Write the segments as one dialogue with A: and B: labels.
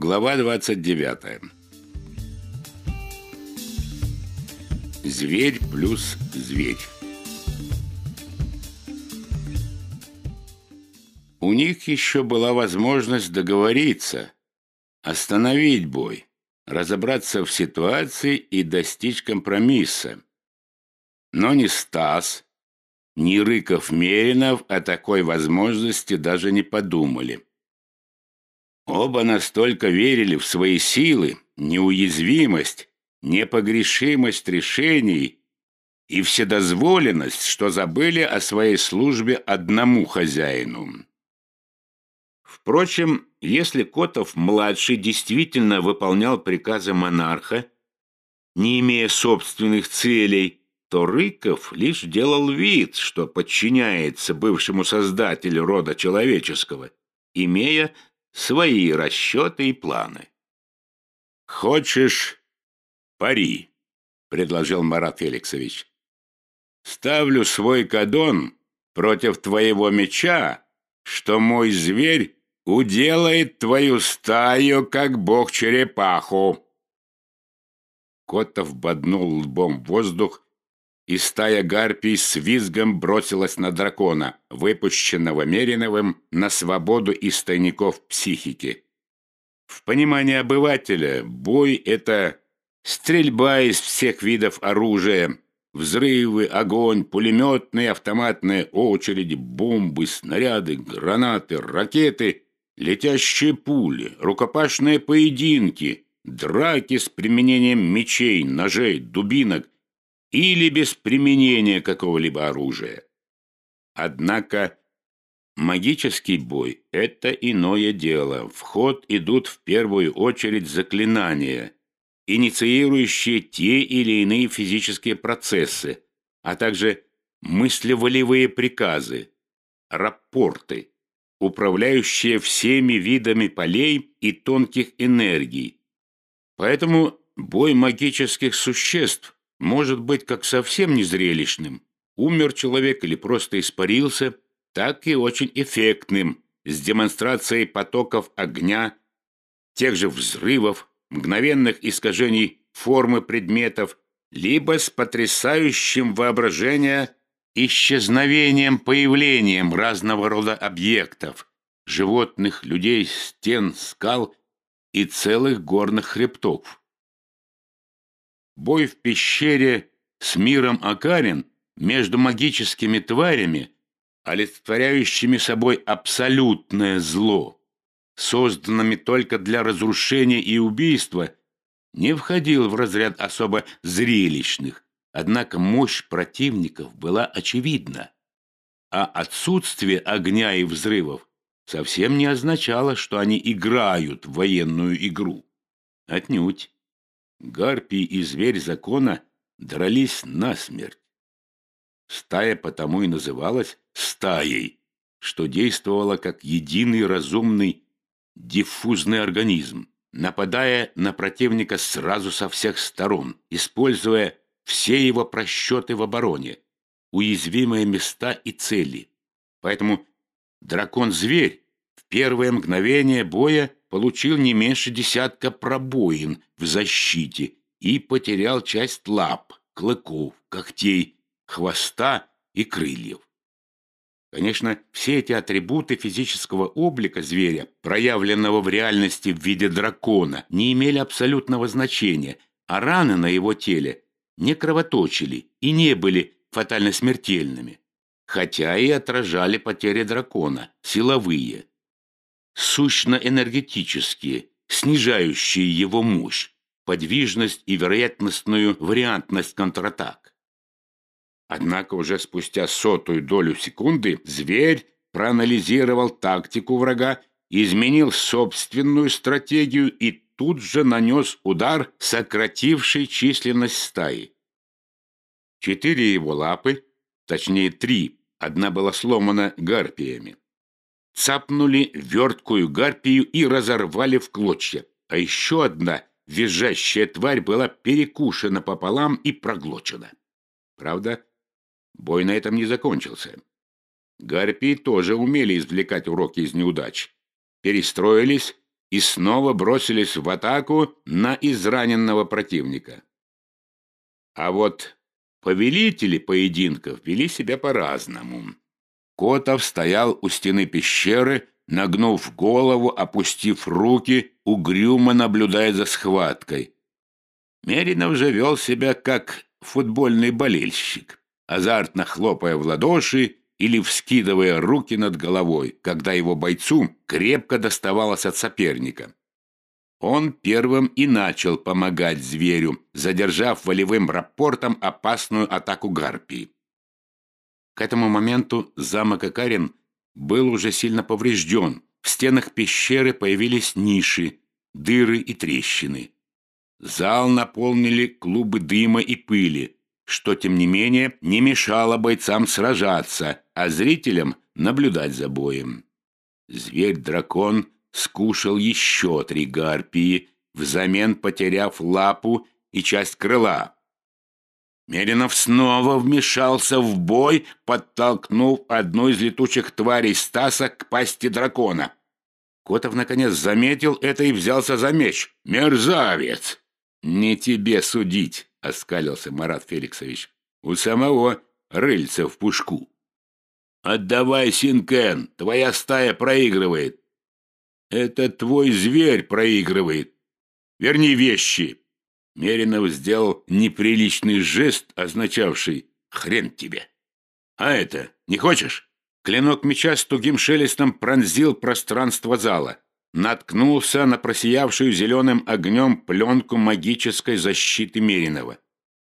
A: Глава 29. Зверь плюс зверь. У них еще была возможность договориться, остановить бой, разобраться в ситуации и достичь компромисса. Но ни Стас, ни Рыков-Меринов о такой возможности даже не подумали. Оба настолько верили в свои силы, неуязвимость, непогрешимость решений и вседозволенность, что забыли о своей службе одному хозяину. Впрочем, если Котов-младший действительно выполнял приказы монарха, не имея собственных целей, то Рыков лишь делал вид, что подчиняется бывшему создателю рода человеческого, имея свои расчеты и планы. «Хочешь пари?» — предложил Марат Феликсович. «Ставлю свой кадон против твоего меча, что мой зверь уделает твою стаю, как бог-черепаху». Котов боднул лбом воздух, и стая гарпий с визгом бросилась на дракона, выпущенного Мериновым на свободу из тайников психики. В понимании обывателя бой — это стрельба из всех видов оружия, взрывы, огонь, пулеметные, автоматные очереди, бомбы, снаряды, гранаты, ракеты, летящие пули, рукопашные поединки, драки с применением мечей, ножей, дубинок — или без применения какого-либо оружия. Однако магический бой – это иное дело. В ход идут в первую очередь заклинания, инициирующие те или иные физические процессы, а также мыслеволевые приказы, рапорты, управляющие всеми видами полей и тонких энергий. Поэтому бой магических существ может быть как совсем незрелищным, умер человек или просто испарился, так и очень эффектным, с демонстрацией потоков огня, тех же взрывов, мгновенных искажений формы предметов, либо с потрясающим воображение исчезновением, появлением разного рода объектов, животных, людей, стен, скал и целых горных хребтов. Бой в пещере с миром Акарин между магическими тварями, олицетворяющими собой абсолютное зло, созданными только для разрушения и убийства, не входил в разряд особо зрелищных, однако мощь противников была очевидна, а отсутствие огня и взрывов совсем не означало, что они играют в военную игру. Отнюдь. Гарпий и зверь закона дрались насмерть. Стая потому и называлась стаей, что действовала как единый разумный диффузный организм, нападая на противника сразу со всех сторон, используя все его просчеты в обороне, уязвимые места и цели. Поэтому дракон-зверь первое мгновение боя получил не меньше десятка пробоин в защите и потерял часть лап, клыков, когтей, хвоста и крыльев. Конечно, все эти атрибуты физического облика зверя, проявленного в реальности в виде дракона, не имели абсолютного значения, а раны на его теле не кровоточили и не были фатально смертельными, хотя и отражали потери дракона, силовые, сущно-энергетические, снижающие его мощь, подвижность и вероятностную вариантность контратак. Однако уже спустя сотую долю секунды зверь проанализировал тактику врага, изменил собственную стратегию и тут же нанес удар, сокративший численность стаи. Четыре его лапы, точнее три, одна была сломана гарпиями, цапнули верткую гарпию и разорвали в клочья. А еще одна визжащая тварь была перекушена пополам и проглочена. Правда, бой на этом не закончился. Гарпии тоже умели извлекать уроки из неудач. Перестроились и снова бросились в атаку на израненного противника. А вот повелители поединков вели себя по-разному. Котов стоял у стены пещеры, нагнув голову, опустив руки, угрюмо наблюдая за схваткой. Меринов же вел себя как футбольный болельщик, азартно хлопая в ладоши или вскидывая руки над головой, когда его бойцу крепко доставалось от соперника. Он первым и начал помогать зверю, задержав волевым рапортом опасную атаку гарпии. К этому моменту замок Акарин был уже сильно поврежден. В стенах пещеры появились ниши, дыры и трещины. Зал наполнили клубы дыма и пыли, что, тем не менее, не мешало бойцам сражаться, а зрителям наблюдать за боем. Зверь-дракон скушал еще три гарпии, взамен потеряв лапу и часть крыла. Меринов снова вмешался в бой, подтолкнув одну из летучих тварей Стаса к пасти дракона. Котов наконец заметил это и взялся за меч. «Мерзавец!» «Не тебе судить», — оскалился Марат Феликсович. «У самого рыльца в пушку». «Отдавай, Синкен, твоя стая проигрывает». «Это твой зверь проигрывает. Верни вещи». Меринов сделал неприличный жест, означавший «хрен тебе». «А это, не хочешь?» Клинок меча с тугим шелестом пронзил пространство зала наткнулся на просиявшую зеленым огнем пленку магической защиты Меринова.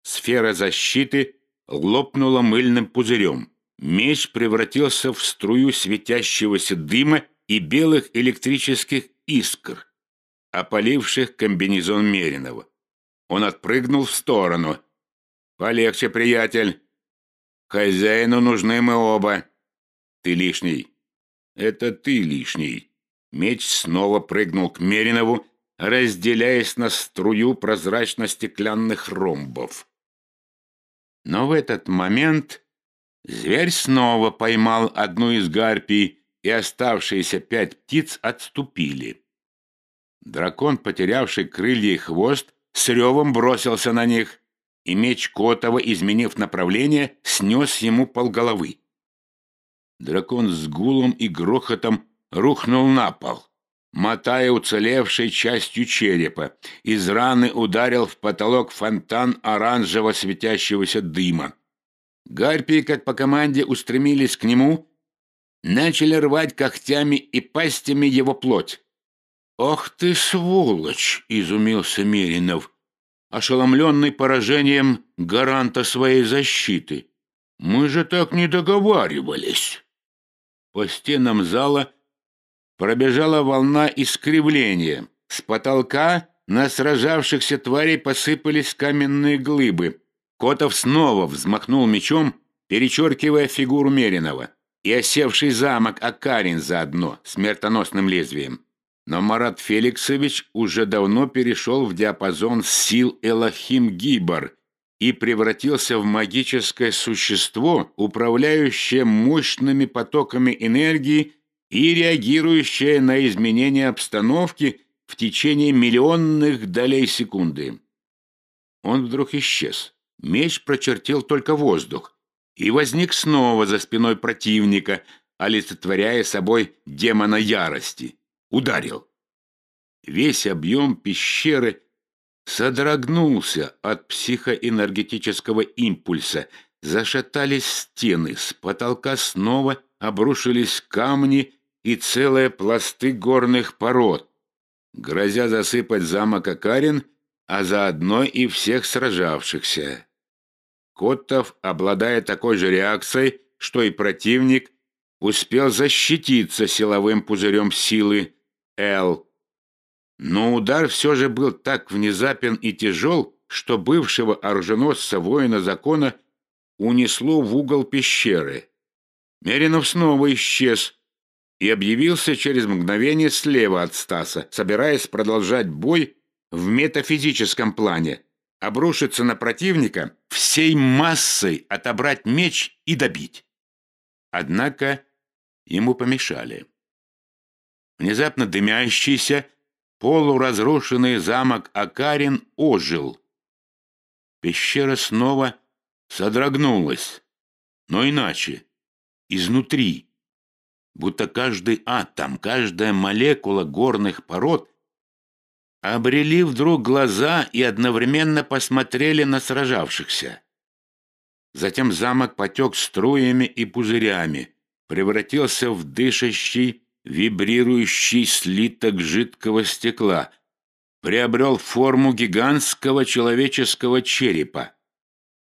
A: Сфера защиты лопнула мыльным пузырем. Меч превратился в струю светящегося дыма и белых электрических искр, опаливших комбинезон Меринова. Он отпрыгнул в сторону. «Полегче, приятель. Хозяину нужны мы оба. Ты лишний. Это ты лишний». Меч снова прыгнул к Меринову, разделяясь на струю прозрачно-стеклянных ромбов. Но в этот момент зверь снова поймал одну из гарпий, и оставшиеся пять птиц отступили. Дракон, потерявший крылья и хвост, с ревом бросился на них, и меч Котова, изменив направление, снес ему полголовы. Дракон с гулом и грохотом рухнул на пол, мотая уцелевшей частью черепа. Из раны ударил в потолок фонтан оранжево светящегося дыма. Гарпии, как по команде, устремились к нему, начали рвать когтями и пастями его плоть. «Ох ты, сволочь!» — изумился Меринов, ошеломленный поражением гаранта своей защиты. «Мы же так не договаривались!» По стенам зала пробежала волна искривления. С потолка на сражавшихся тварей посыпались каменные глыбы. Котов снова взмахнул мечом, перечеркивая фигуру Меринова, и осевший замок Акарин заодно, смертоносным лезвием. Но Марат Феликсович уже давно перешел в диапазон сил Элохим Гибор и превратился в магическое существо, управляющее мощными потоками энергии и реагирующая на изменения обстановки в течение миллионных долей секунды. Он вдруг исчез. Меч прочертил только воздух и возник снова за спиной противника, олицетворяя собой демона ярости. Ударил. Весь объем пещеры содрогнулся от психоэнергетического импульса, зашатались стены, с потолка снова обрушились камни и целые пласты горных пород, грозя засыпать замок Акарин, а заодно и всех сражавшихся. Коттов, обладая такой же реакцией, что и противник, успел защититься силовым пузырем силы Л. Но удар все же был так внезапен и тяжел, что бывшего оруженосца воина закона унесло в угол пещеры. Меринов снова исчез, и объявился через мгновение слева от Стаса, собираясь продолжать бой в метафизическом плане, обрушиться на противника, всей массой отобрать меч и добить. Однако ему помешали. Внезапно дымящийся, полуразрушенный замок Акарин ожил. Пещера снова содрогнулась, но иначе, изнутри, будто каждый атом, каждая молекула горных пород обрели вдруг глаза и одновременно посмотрели на сражавшихся. Затем замок потек струями и пузырями, превратился в дышащий, вибрирующий слиток жидкого стекла, приобрел форму гигантского человеческого черепа.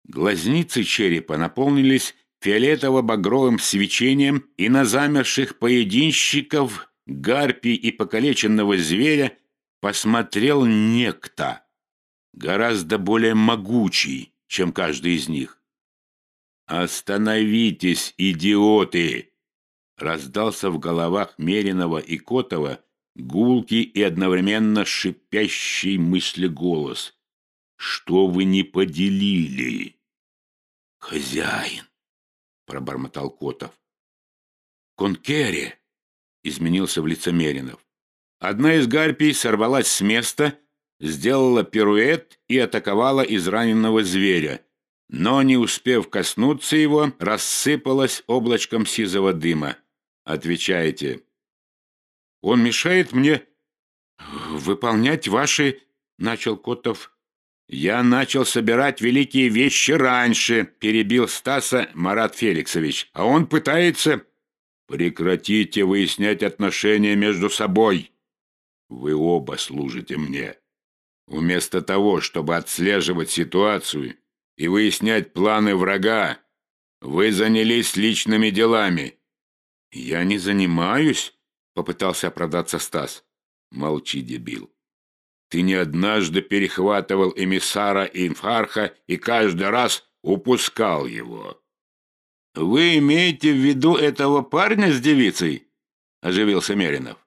A: Глазницы черепа наполнились фиолетово-багровым свечением, и на замерших поединщиков, гарпий и покалеченного зверя посмотрел некто, гораздо более могучий, чем каждый из них. «Остановитесь, идиоты!» Раздался в головах Меринова и Котова гулкий и одновременно шипящий мысли голос. «Что вы не поделили?» «Хозяин!» — пробормотал Котов. «Конкере!» — изменился в лице Меринов. Одна из гарпий сорвалась с места, сделала пируэт и атаковала израненного зверя, но, не успев коснуться его, рассыпалась облачком сизого дыма. Отвечаете. «Он мешает мне выполнять ваши...» — начал Котов. «Я начал собирать великие вещи раньше», — перебил Стаса Марат Феликсович. «А он пытается...» «Прекратите выяснять отношения между собой», вы оба служите мне. Вместо того, чтобы отслеживать ситуацию и выяснять планы врага, вы занялись личными делами. Я не занимаюсь, попытался оправдаться Стас. Молчи, дебил. Ты не однажды перехватывал эмиссара Инфарха и каждый раз упускал его. Вы имеете в виду этого парня с девицей? Оживился Меринов.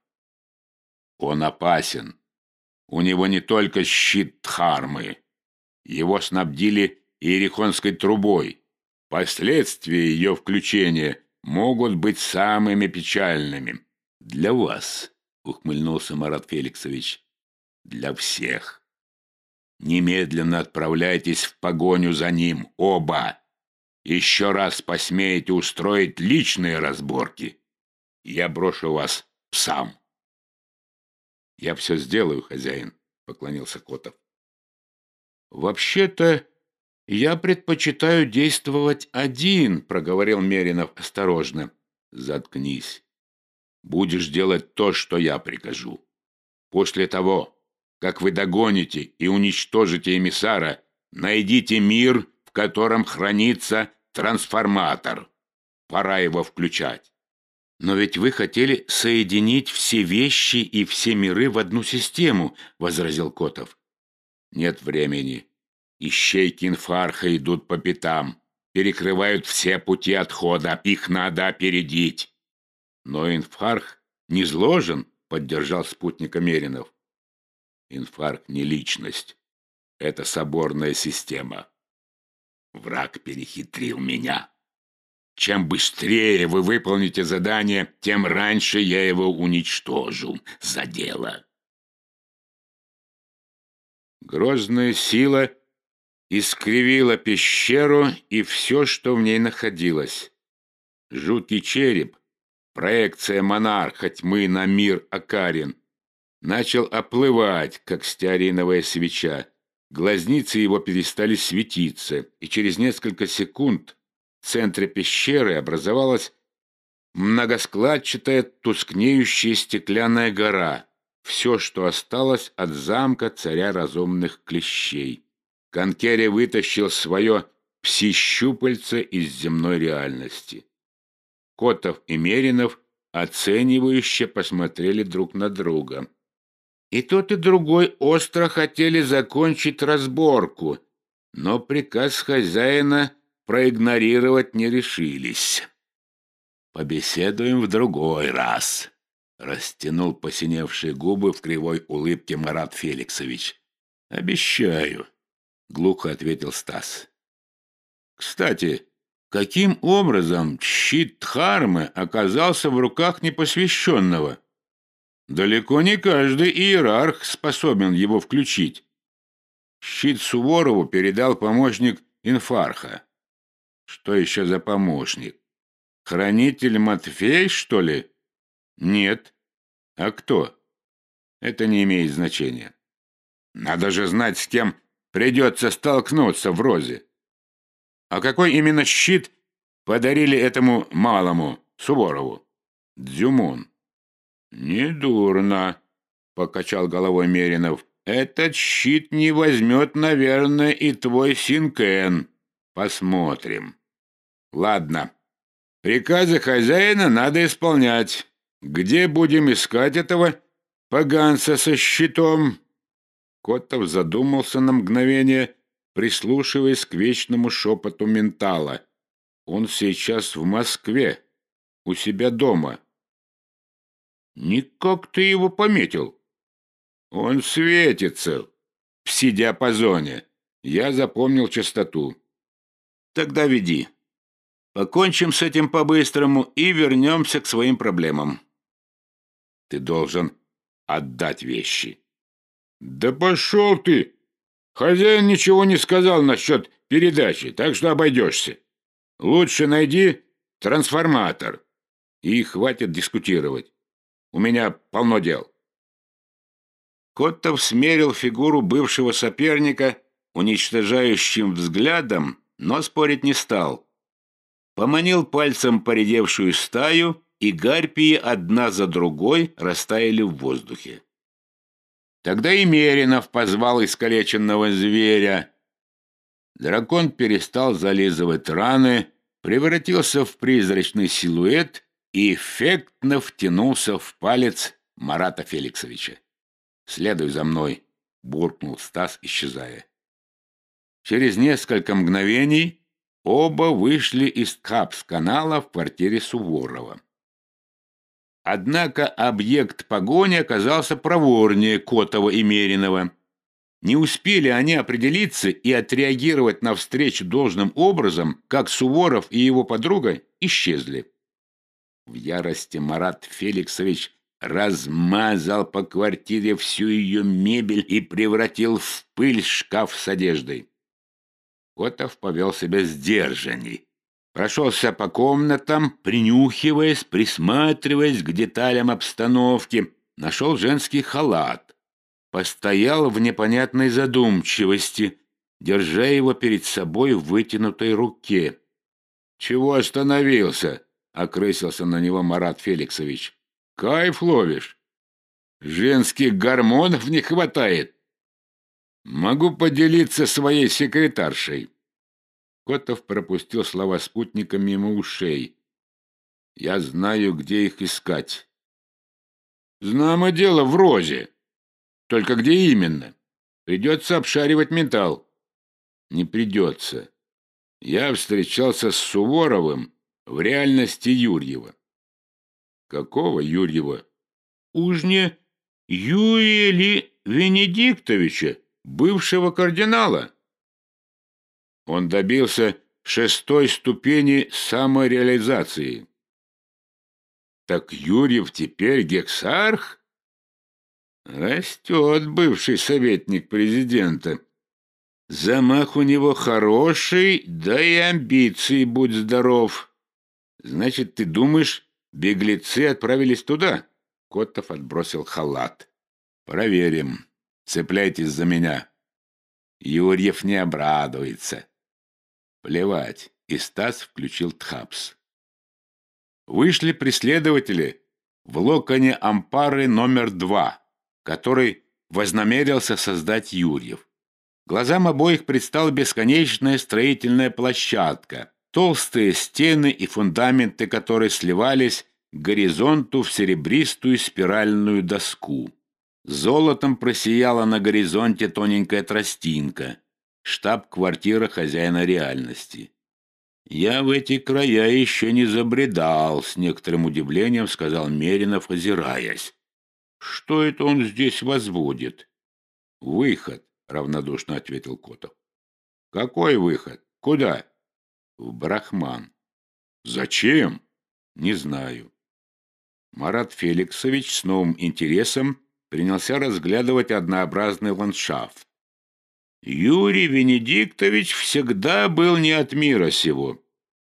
A: Он опасен. У него не только щит Дхармы. Его снабдили иерихонской трубой. Последствия ее включения могут быть самыми печальными. Для вас, ухмыльнулся Марат Феликсович. Для всех. Немедленно отправляйтесь в погоню за ним, оба. Еще раз посмеете устроить личные разборки. Я брошу вас сам. «Я все сделаю, хозяин», — поклонился Котов. «Вообще-то я предпочитаю действовать один», — проговорил Меринов осторожно. «Заткнись. Будешь делать то, что я прикажу. После того, как вы догоните и уничтожите эмиссара, найдите мир, в котором хранится трансформатор. Пора его включать. «Но ведь вы хотели соединить все вещи и все миры в одну систему», — возразил Котов. «Нет времени. Ищейки инфарха идут по пятам, перекрывают все пути отхода, их надо опередить». «Но инфарх не зложен», — поддержал спутника Меринов. «Инфарх не личность. Это соборная система. Враг перехитрил меня». Чем быстрее вы выполните задание, тем раньше я его уничтожу. За дело. Грозная сила искривила пещеру и все, что в ней находилось. Жуткий череп, проекция монарха тьмы на мир Акарин, начал оплывать, как стеариновая свеча. Глазницы его перестали светиться, и через несколько секунд в центре пещеры образовалась многоскладчатая тускнеющая стеклянная гора, все, что осталось от замка царя разумных клещей. Конкере вытащил свое пси-щупальце из земной реальности. Котов и Меринов оценивающе посмотрели друг на друга. И тот, и другой остро хотели закончить разборку, но приказ хозяина проигнорировать не решились. «Побеседуем в другой раз», — растянул посиневшие губы в кривой улыбке Марат Феликсович. «Обещаю», — глухо ответил Стас. «Кстати, каким образом щит Дхармы оказался в руках непосвященного?» Далеко не каждый иерарх способен его включить. Щит Суворову передал помощник инфарха. Что еще за помощник? Хранитель Матфей, что ли? Нет. А кто? Это не имеет значения. Надо же знать, с кем придется столкнуться в розе. А какой именно щит подарили этому малому, Суворову? Дзюмон. «Недурно», — покачал головой Меринов. «Этот щит не возьмет, наверное, и твой Синкен. Посмотрим». «Ладно. Приказы хозяина надо исполнять. Где будем искать этого поганца со щитом?» Котов задумался на мгновение, прислушиваясь к вечному шепоту ментала. «Он сейчас в Москве, у себя дома». Никак ты его пометил. Он светится в си-диапазоне. Я запомнил частоту. Тогда веди. Покончим с этим по-быстрому и вернемся к своим проблемам. Ты должен отдать вещи. Да пошел ты! Хозяин ничего не сказал насчет передачи, так что обойдешься. Лучше найди трансформатор. И хватит дискутировать. У меня полно дел». Коттов смерил фигуру бывшего соперника уничтожающим взглядом, но спорить не стал. Поманил пальцем поредевшую стаю, и гарпии одна за другой растаяли в воздухе. Тогда и Меринов позвал искалеченного зверя. Дракон перестал зализывать раны, превратился в призрачный силуэт и эффектно втянулся в палец Марата Феликсовича. «Следуй за мной», — буркнул Стас, исчезая. Через несколько мгновений оба вышли из КАПС-канала в квартире Суворова. Однако объект погони оказался проворнее Котова и Меринова. Не успели они определиться и отреагировать на встречу должным образом, как Суворов и его подруга исчезли. В ярости Марат Феликсович размазал по квартире всю ее мебель и превратил в пыль шкаф с одеждой. Котов повел себя сдержанней. Прошелся по комнатам, принюхиваясь, присматриваясь к деталям обстановки. Нашел женский халат. Постоял в непонятной задумчивости, держа его перед собой в вытянутой руке. «Чего остановился?» — окрысился на него Марат Феликсович. «Кайф ловишь? Женских гормонов не хватает. Могу поделиться своей секретаршей». Котов пропустил слова спутника мимо ушей. «Я знаю, где их искать». «Знамо дело в Розе. Только где именно? Придется обшаривать ментал». «Не придется. Я встречался с Суворовым в реальности Юрьева. Какого Юрьева? Уж не Юрия Венедиктовича, бывшего кардинала? Он добился шестой ступени самореализации. Так Юрьев теперь гексарх? Растет бывший советник президента. Замах у него хороший, да и амбиции, будь здоров. «Значит, ты думаешь, беглецы отправились туда?» Коттов отбросил халат. «Проверим. Цепляйтесь за меня». Юрьев не обрадуется. Плевать. И Стас включил Тхапс. Вышли преследователи в локоне ампары номер два, который вознамерился создать Юрьев. Глазам обоих предстала бесконечная строительная площадка, толстые стены и фундаменты которой сливались к горизонту в серебристую спиральную доску. Золотом просияла на горизонте тоненькая тростинка, штаб-квартира хозяина реальности. «Я в эти края еще не забредал», — с некоторым удивлением сказал Меринов, озираясь. «Что это он здесь возводит?» «Выход», — равнодушно ответил Котов. «Какой выход? Куда?» в Брахман. Зачем? Не знаю. Марат Феликсович с новым интересом принялся разглядывать однообразный ландшафт. Юрий Венедиктович всегда был не от мира сего.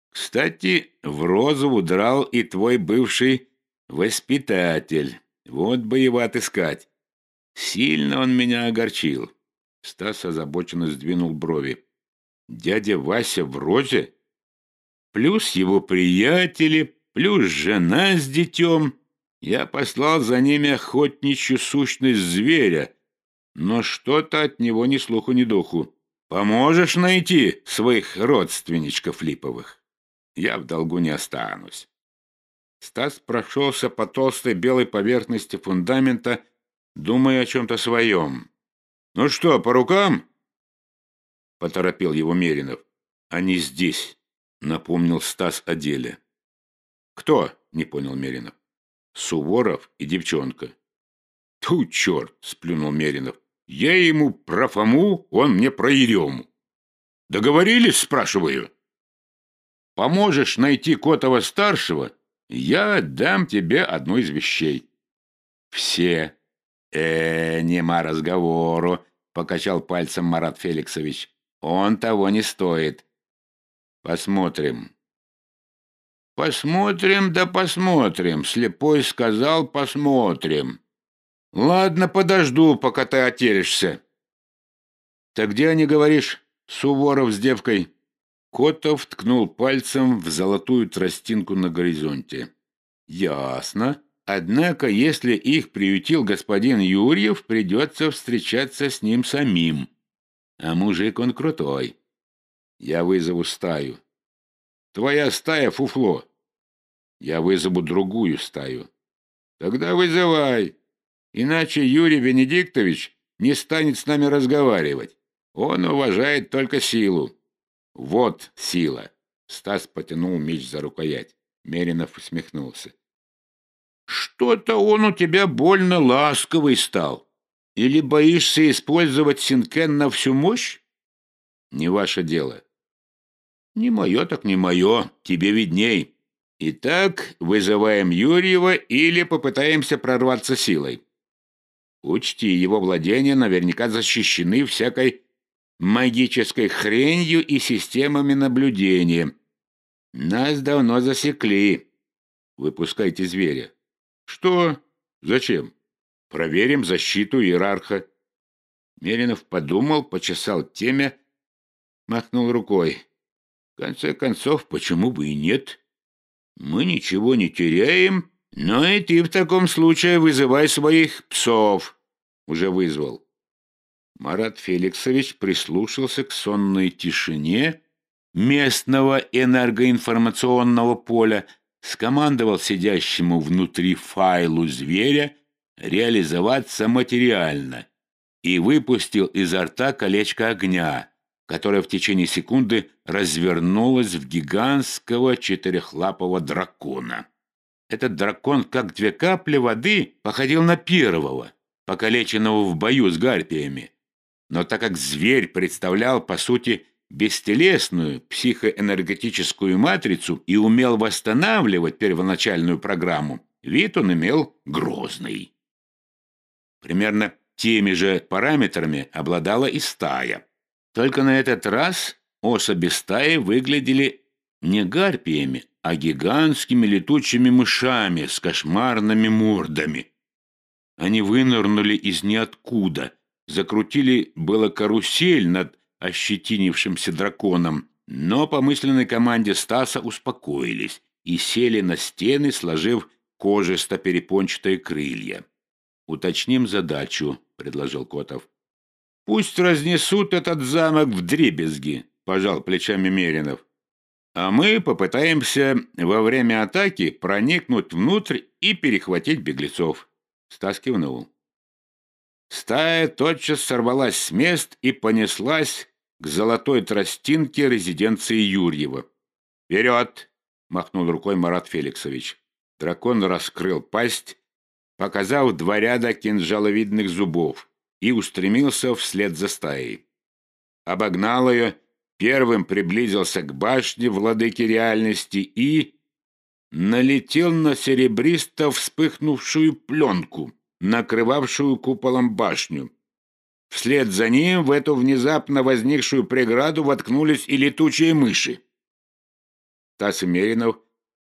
A: Кстати, в розову драл и твой бывший воспитатель. Вот бы его отыскать. Сильно он меня огорчил. Стас озабоченно сдвинул брови. Дядя Вася в розе? Плюс его приятели, плюс жена с детем. Я послал за ними охотничью сущность зверя, но что-то от него ни слуху, ни духу. Поможешь найти своих родственничков липовых? Я в долгу не останусь. Стас прошелся по толстой белой поверхности фундамента, думая о чем-то своем. «Ну что, по рукам?» — поторопил его Меринов. «Они здесь», — напомнил Стас о деле. «Кто?» — не понял Меринов. «Суворов и девчонка». «Ту, черт!» — сплюнул Меринов. «Я ему про Фому, он мне про Ерему». «Договорились?» — спрашиваю. «Поможешь найти Котова-старшего, я дам тебе одну из вещей». «Все». «Э, нема разговору», — покачал пальцем Марат Феликсович. «Он того не стоит». «Посмотрим». «Посмотрим, да посмотрим», — слепой сказал «посмотрим». «Ладно, подожду, пока ты отерешься». «Так где они, говоришь, Суворов с девкой?» Котов ткнул пальцем в золотую тростинку на горизонте. «Ясно. Однако, если их приютил господин Юрьев, придется встречаться с ним самим. А мужик он крутой. Я вызову стаю. Твоя стая фуфло. Я вызову другую стаю. Тогда вызывай. Иначе Юрий Венедиктович не станет с нами разговаривать. Он уважает только силу. Вот сила. Стас потянул меч за рукоять. Меринов усмехнулся. Что-то он у тебя больно ласковый стал. Или боишься использовать Синкен на всю мощь? Не ваше дело. Не мое так не мое, тебе видней. Итак, вызываем Юрьева или попытаемся прорваться силой. Учти, его владения наверняка защищены всякой магической хренью и системами наблюдения. Нас давно засекли. Выпускайте зверя. Что? Зачем? Проверим защиту иерарха. Меринов подумал, почесал темя, махнул рукой. В конце концов, почему бы и нет? Мы ничего не теряем, но и ты в таком случае вызывай своих псов. Уже вызвал. Марат Феликсович прислушался к сонной тишине местного энергоинформационного поля, скомандовал сидящему внутри файлу зверя реализоваться материально и выпустил изо рта колечко огня, которое в течение секунды развернулось в гигантского четырехлапого дракона. Этот дракон, как две капли воды, походил на первого, покалеченного в бою с гарпиями. Но так как зверь представлял, по сути, бестелесную психоэнергетическую матрицу и умел восстанавливать первоначальную программу, вид он имел грозный. Примерно теми же параметрами обладала и стая. Только на этот раз особи стаи выглядели не гарпиями, а гигантскими летучими мышами с кошмарными мордами. Они вынырнули из ниоткуда – Закрутили было карусель над ощетинившимся драконом, но по мысленной команде Стаса успокоились и сели на стены, сложив кожисто-перепончатые крылья. «Уточним задачу», — предложил Котов. «Пусть разнесут этот замок в дребезги», — пожал плечами Меринов. «А мы попытаемся во время атаки проникнуть внутрь и перехватить беглецов». Стас кивнул. Стая тотчас сорвалась с мест и понеслась к золотой тростинке резиденции Юрьева. «Вперед!» — махнул рукой Марат Феликсович. Дракон раскрыл пасть, показав два ряда кинжаловидных зубов, и устремился вслед за стаей. Обогнал ее, первым приблизился к башне владыки реальности и... налетел на серебристо вспыхнувшую пленку, накрывавшую куполом башню. Вслед за ним в эту внезапно возникшую преграду воткнулись и летучие мыши. Тасс и Меринов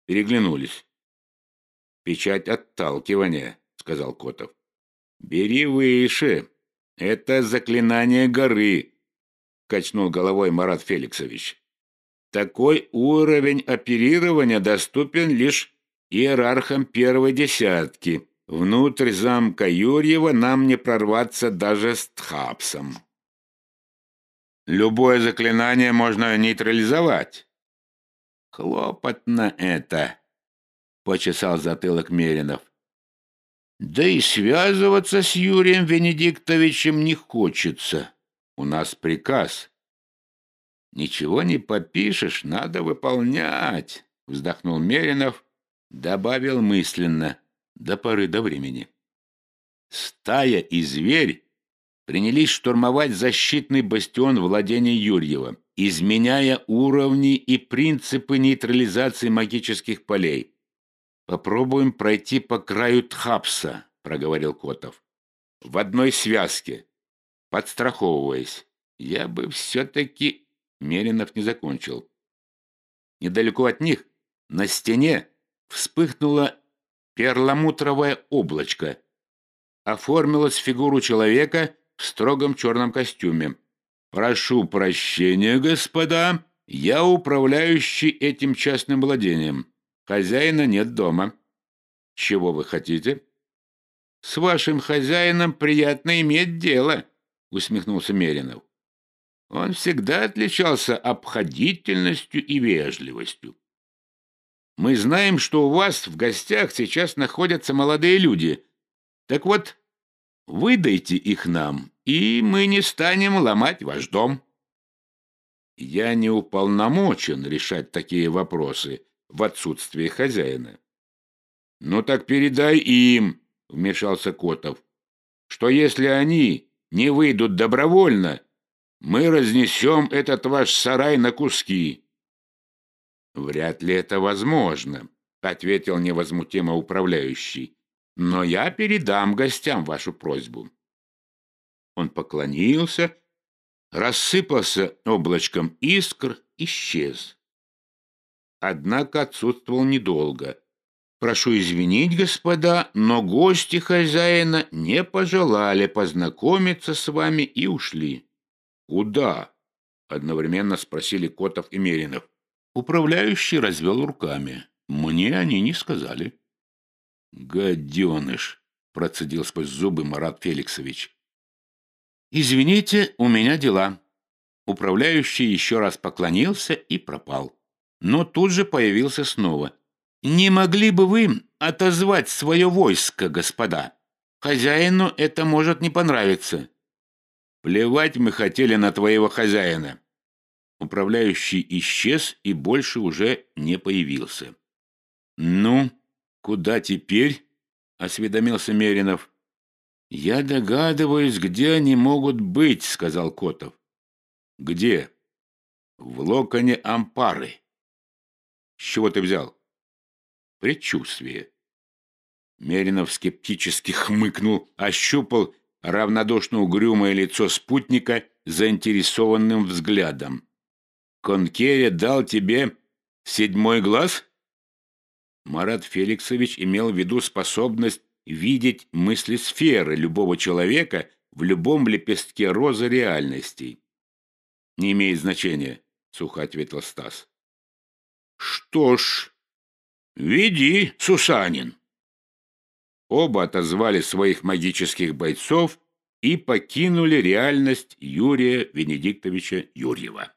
A: переглянулись. «Печать отталкивания», — сказал Котов. «Бери выше. Это заклинание горы», — качнул головой Марат Феликсович. «Такой уровень оперирования доступен лишь иерархам первой десятки. Внутрь замка Юрьева нам не прорваться даже с Тхапсом». «Любое заклинание можно нейтрализовать». «Хлопотно это», — почесал затылок Меринов. Да и связываться с Юрием Венедиктовичем не хочется. У нас приказ. Ничего не попишешь, надо выполнять, вздохнул Меринов, добавил мысленно, до поры до времени. Стая и зверь принялись штурмовать защитный бастион владения Юрьева, изменяя уровни и принципы нейтрализации магических полей. «Попробуем пройти по краю Тхапса», — проговорил Котов. «В одной связке, подстраховываясь. Я бы все-таки...» Меринов не закончил. Недалеко от них, на стене, вспыхнуло перламутровое облачко. Оформилась фигуру человека в строгом черном костюме. «Прошу прощения, господа, я управляющий этим частным владением». Хозяина нет дома. Чего вы хотите? С вашим хозяином приятно иметь дело, усмехнулся Меринов. Он всегда отличался обходительностью и вежливостью. Мы знаем, что у вас в гостях сейчас находятся молодые люди. Так вот, выдайте их нам, и мы не станем ломать ваш дом. Я не уполномочен решать такие вопросы, в отсутствие хозяина. «Ну так передай им», — вмешался Котов, «что если они не выйдут добровольно, мы разнесем этот ваш сарай на куски». «Вряд ли это возможно», — ответил невозмутимо управляющий. «Но я передам гостям вашу просьбу». Он поклонился, рассыпался облачком искр, исчез однако отсутствовал недолго. «Прошу извинить, господа, но гости хозяина не пожелали познакомиться с вами и ушли». «Куда?» — одновременно спросили Котов и Меринов. Управляющий развел руками. «Мне они не сказали». «Гаденыш!» — процедил сквозь зубы Марат Феликсович. «Извините, у меня дела». Управляющий еще раз поклонился и пропал но тут же появился снова. «Не могли бы вы отозвать свое войско, господа? Хозяину это может не понравиться». «Плевать мы хотели на твоего хозяина». Управляющий исчез и больше уже не появился. «Ну, куда теперь?» — осведомился Меринов. «Я догадываюсь, где они могут быть», — сказал Котов. «Где?» «В локоне Ампары». С чего ты взял? Предчувствие. Меринов скептически хмыкнул, ощупал равнодушно угрюмое лицо спутника заинтересованным взглядом. «Конкере дал тебе седьмой глаз?» Марат Феликсович имел в виду способность видеть мысли сферы любого человека в любом лепестке розы реальностей. «Не имеет значения», — сухо ответил Стас. Что ж, веди, Сусанин. Оба отозвали своих магических бойцов и покинули реальность Юрия Венедиктовича Юрьева.